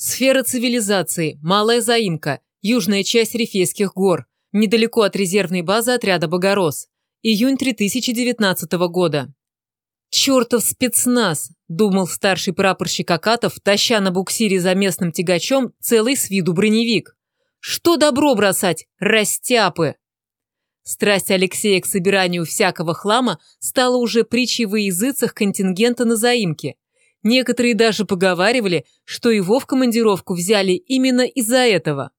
Сфера цивилизации, Малая Заимка, южная часть Рифейских гор, недалеко от резервной базы отряда «Богорос». Июнь 2019 года. «Чертов спецназ!» – думал старший прапорщик Акатов, таща на буксире за местным тягачом целый с виду броневик. «Что добро бросать? Растяпы!» Страсть Алексея к собиранию всякого хлама стала уже притчей во языцах контингента на заимке. Некоторые даже поговаривали, что его в командировку взяли именно из-за этого.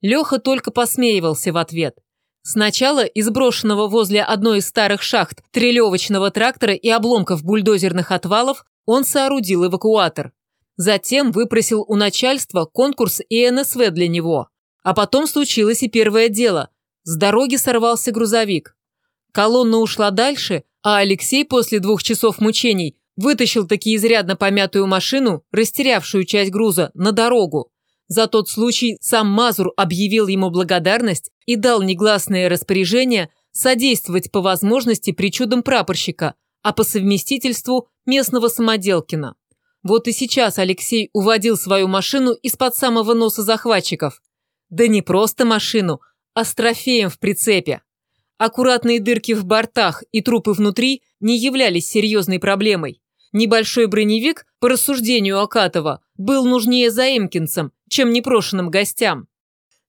Леха только посмеивался в ответ. Сначала из брошенного возле одной из старых шахт трелевочного трактора и обломков бульдозерных отвалов он соорудил эвакуатор. Затем выпросил у начальства конкурс и НСВ для него. А потом случилось и первое дело. С дороги сорвался грузовик. Колонна ушла дальше, а Алексей после двух часов мучений вытащил таки изрядно помятую машину, растерявшую часть груза, на дорогу. За тот случай сам Мазур объявил ему благодарность и дал негласное распоряжение содействовать по возможности причудам прапорщика, а по совместительству местного самоделкина. Вот и сейчас Алексей уводил свою машину из-под самого носа захватчиков. Да не просто машину, а с трофеем в прицепе. Аккуратные дырки в бортах и трупы внутри не являлись серьезной проблемой. Небольшой броневик, по рассуждению Акатова, был нужнее заимкинцам, чем непрошенным гостям.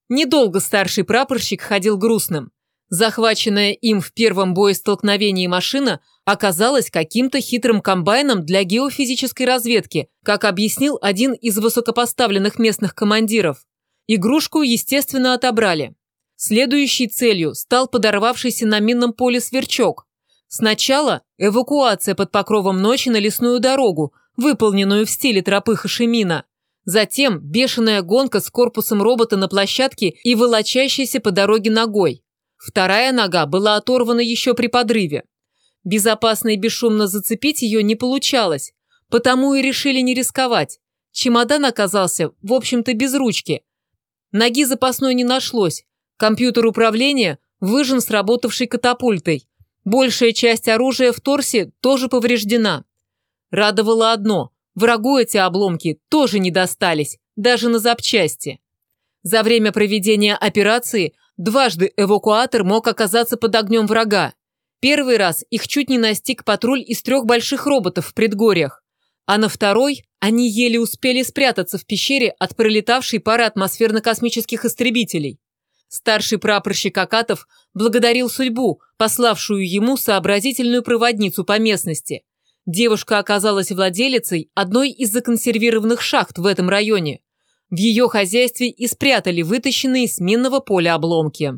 Недолго старший прапорщик ходил грустным. Захваченная им в первом боестолкновении машина оказалась каким-то хитрым комбайном для геофизической разведки, как объяснил один из высокопоставленных местных командиров. Игрушку, естественно, отобрали. Следующей целью стал подорвавшийся на минном поле сверчок, Сначала эвакуация под покровом ночи на лесную дорогу, выполненную в стиле тропы Хашимина. Затем бешеная гонка с корпусом робота на площадке и волочащейся по дороге ногой. Вторая нога была оторвана еще при подрыве. Безопасно и бесшумно зацепить ее не получалось, потому и решили не рисковать. Чемодан оказался, в общем-то, без ручки. Ноги запасной не нашлось. Компьютер управления выжен сработавшей катапультой. Большая часть оружия в торсе тоже повреждена. Радовало одно – врагу эти обломки тоже не достались, даже на запчасти. За время проведения операции дважды эвакуатор мог оказаться под огнем врага. Первый раз их чуть не настиг патруль из трех больших роботов в предгорьях, а на второй они еле успели спрятаться в пещере от пролетавшей пары атмосферно-космических истребителей. Старший прапорщик Акатов благодарил судьбу, пославшую ему сообразительную проводницу по местности. Девушка оказалась владелицей одной из законсервированных шахт в этом районе. В ее хозяйстве и спрятали вытащенные с минного поля обломки.